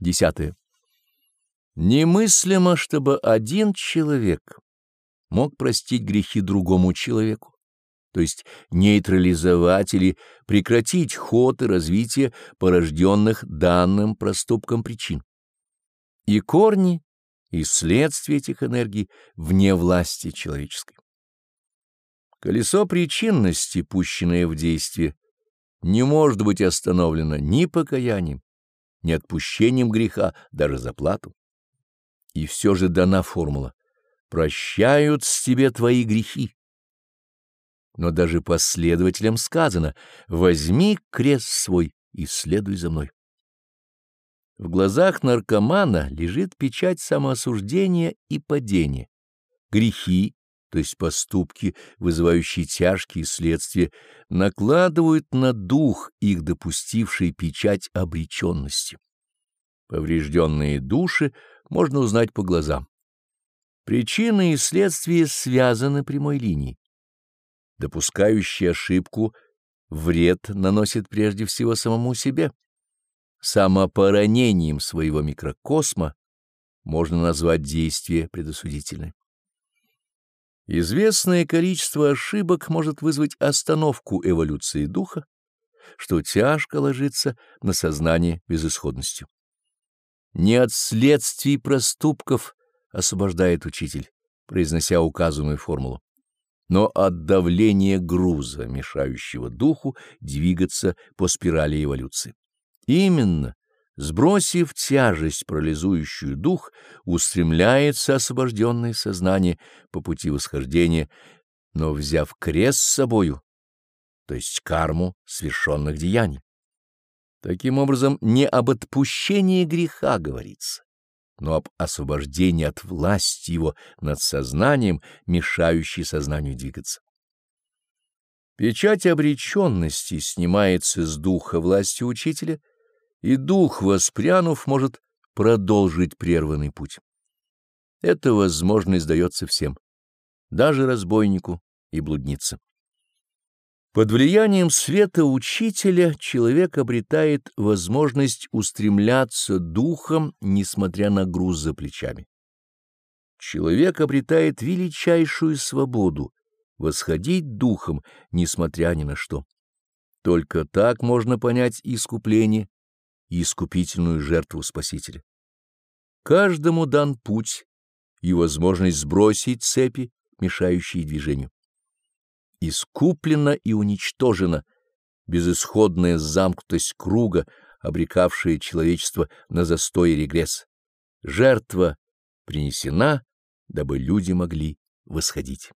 Десятое. Немыслимо, чтобы один человек мог простить грехи другому человеку, то есть нейтрализовать или прекратить ход и развитие порожденных данным проступком причин. И корни, и следствия этих энергий вне власти человеческой. Колесо причинности, пущенное в действие, не может быть остановлено ни покаянием, ни отпущением греха, даже за плату. И все же дана формула «прощают с тебе твои грехи». Но даже последователям сказано «возьми крест свой и следуй за мной». В глазах наркомана лежит печать самоосуждения и падения. Грехи, то есть поступки, вызывающие тяжкие следствия, накладывают на дух их допустивший печать обреченности. Поврежденные души можно узнать по глазам. Причины и следствия связаны прямой линией. Допускающий ошибку вред наносит прежде всего самому себе. Самопоранением своего микрокосма можно назвать действие предосудительное. Известное количество ошибок может вызвать остановку эволюции духа, что тяжко ложится на сознание безысходностью. Не от следствий проступков освобождает учитель, произнося указанную формулу, но от давления груза, мешающего духу двигаться по спирали эволюции. Именно Сбросив тяжесть, парализующую дух, устремляется освобожденное сознание по пути восхождения, но взяв крест с собою, то есть карму свершенных деяний. Таким образом, не об отпущении греха говорится, но об освобождении от власти его над сознанием, мешающей сознанию двигаться. Печать обреченности снимается с духа власти учителя — и дух, воспрянув, может продолжить прерванный путь. Эта возможность дается всем, даже разбойнику и блуднице. Под влиянием света учителя человек обретает возможность устремляться духом, несмотря на груз за плечами. Человек обретает величайшую свободу восходить духом, несмотря ни на что. Только так можно понять искупление и искупительную жертву Спасителя. Каждому дан путь и возможность сбросить цепи, мешающие движению. Искуплена и уничтожена безысходная замкнутость круга, обрекавшая человечество на застой и регресс. Жертва принесена, дабы люди могли восходить.